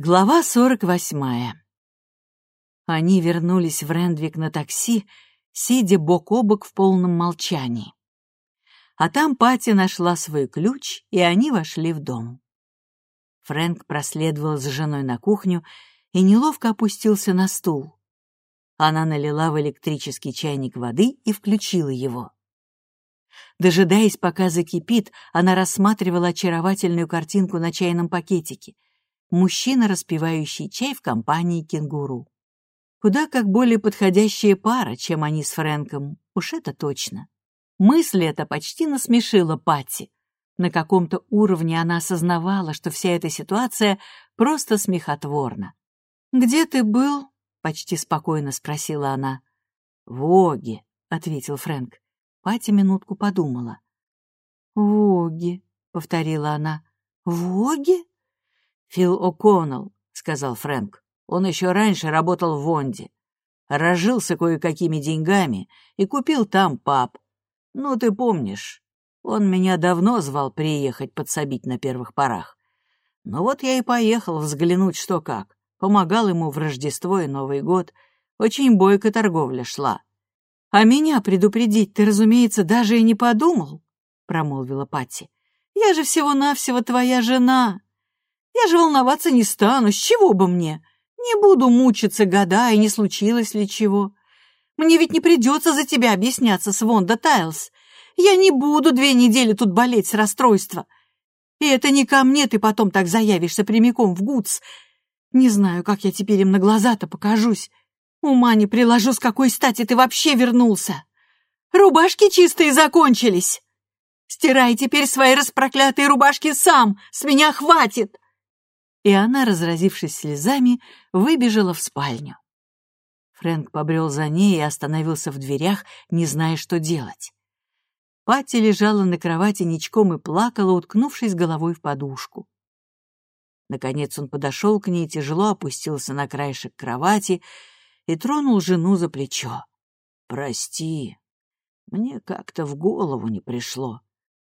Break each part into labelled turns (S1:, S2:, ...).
S1: Глава сорок восьмая. Они вернулись в Рендвик на такси, сидя бок о бок в полном молчании. А там Пати нашла свой ключ, и они вошли в дом. Фрэнк проследовал за женой на кухню и неловко опустился на стул. Она налила в электрический чайник воды и включила его. Дожидаясь, пока закипит, она рассматривала очаровательную картинку на чайном пакетике — мужчина, распивающий чай в компании кенгуру. Куда как более подходящая пара, чем они с Фрэнком, уж это точно. Мысль эта почти насмешила Патти. На каком-то уровне она осознавала, что вся эта ситуация просто смехотворна. «Где ты был?» — почти спокойно спросила она. «В Оге», — ответил Фрэнк. Патти минутку подумала. «В Оге», — повторила она. «В Оге?» «Фил О'Коннелл», — сказал Фрэнк. «Он еще раньше работал в Вонде. Разжился кое-какими деньгами и купил там паб. Ну, ты помнишь, он меня давно звал приехать подсобить на первых порах. Ну вот я и поехал взглянуть, что как. Помогал ему в Рождество и Новый год. Очень бойко торговля шла. «А меня предупредить ты, разумеется, даже и не подумал», — промолвила Патти. «Я же всего-навсего твоя жена. Я же волноваться не стану, с чего бы мне? Не буду мучиться, года, и не случилось ли чего. Мне ведь не придется за тебя объясняться с Вонда Тайлс. Я не буду две недели тут болеть с расстройства. И это не ко мне ты потом так заявишься прямиком в Гудс. Не знаю, как я теперь им на глаза-то покажусь. Ума не приложу, с какой стати ты вообще вернулся. Рубашки чистые закончились. Стирай теперь свои распроклятые рубашки сам, с меня хватит и она, разразившись слезами, выбежала в спальню. Фрэнк побрел за ней и остановился в дверях, не зная, что делать. Патти лежала на кровати ничком и плакала, уткнувшись головой в подушку. Наконец он подошел к ней, тяжело опустился на краешек кровати и тронул жену за плечо. «Прости, мне как-то в голову не пришло».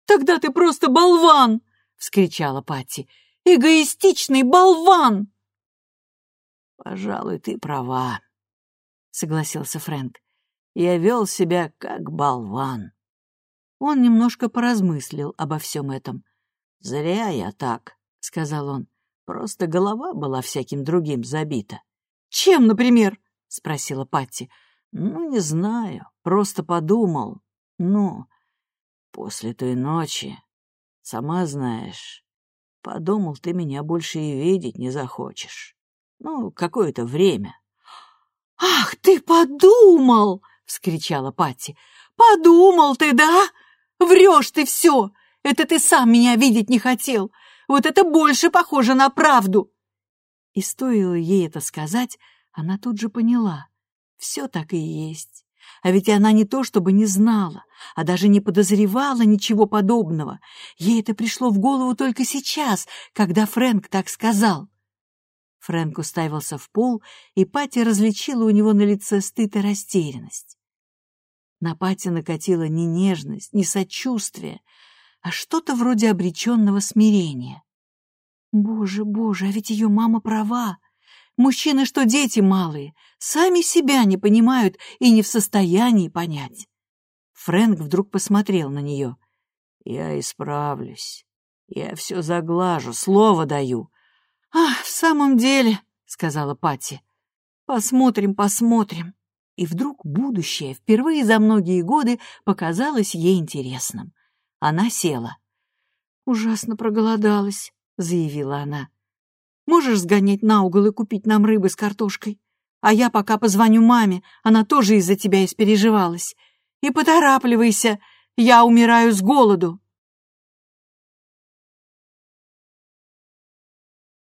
S1: «Тогда ты просто болван!» — вскричала Патти. Эгоистичный болван!» «Пожалуй, ты права», — согласился Фрэнк. «Я вел себя как болван». Он немножко поразмыслил обо всем этом. «Зря я так», — сказал он. «Просто голова была всяким другим забита». «Чем, например?» — спросила Патти. «Ну, не знаю. Просто подумал. Ну, после той ночи, сама знаешь, Подумал, ты меня больше и видеть не захочешь. Ну, какое-то время. «Ах, ты подумал!» — вскричала Патти. «Подумал ты, да? Врешь ты все! Это ты сам меня видеть не хотел! Вот это больше похоже на правду!» И стоило ей это сказать, она тут же поняла. Все так и есть. А ведь она не то чтобы не знала, а даже не подозревала ничего подобного. Ей это пришло в голову только сейчас, когда Фрэнк так сказал. Фрэнк уставился в пол, и Пати различила у него на лице стыд и растерянность. На Пати накатила не нежность, не сочувствие, а что-то вроде обреченного смирения. Боже, боже, а ведь ее мама права. Мужчины, что дети малые, сами себя не понимают и не в состоянии понять. Фрэнк вдруг посмотрел на нее. «Я исправлюсь. Я все заглажу, слово даю». «Ах, в самом деле», — сказала Патти. «Посмотрим, посмотрим». И вдруг будущее впервые за многие годы показалось ей интересным. Она села. «Ужасно проголодалась», — заявила она. Можешь сгонять на угол и купить нам рыбы с картошкой? А я пока позвоню маме, она тоже из-за тебя испереживалась. И поторапливайся, я умираю с голоду».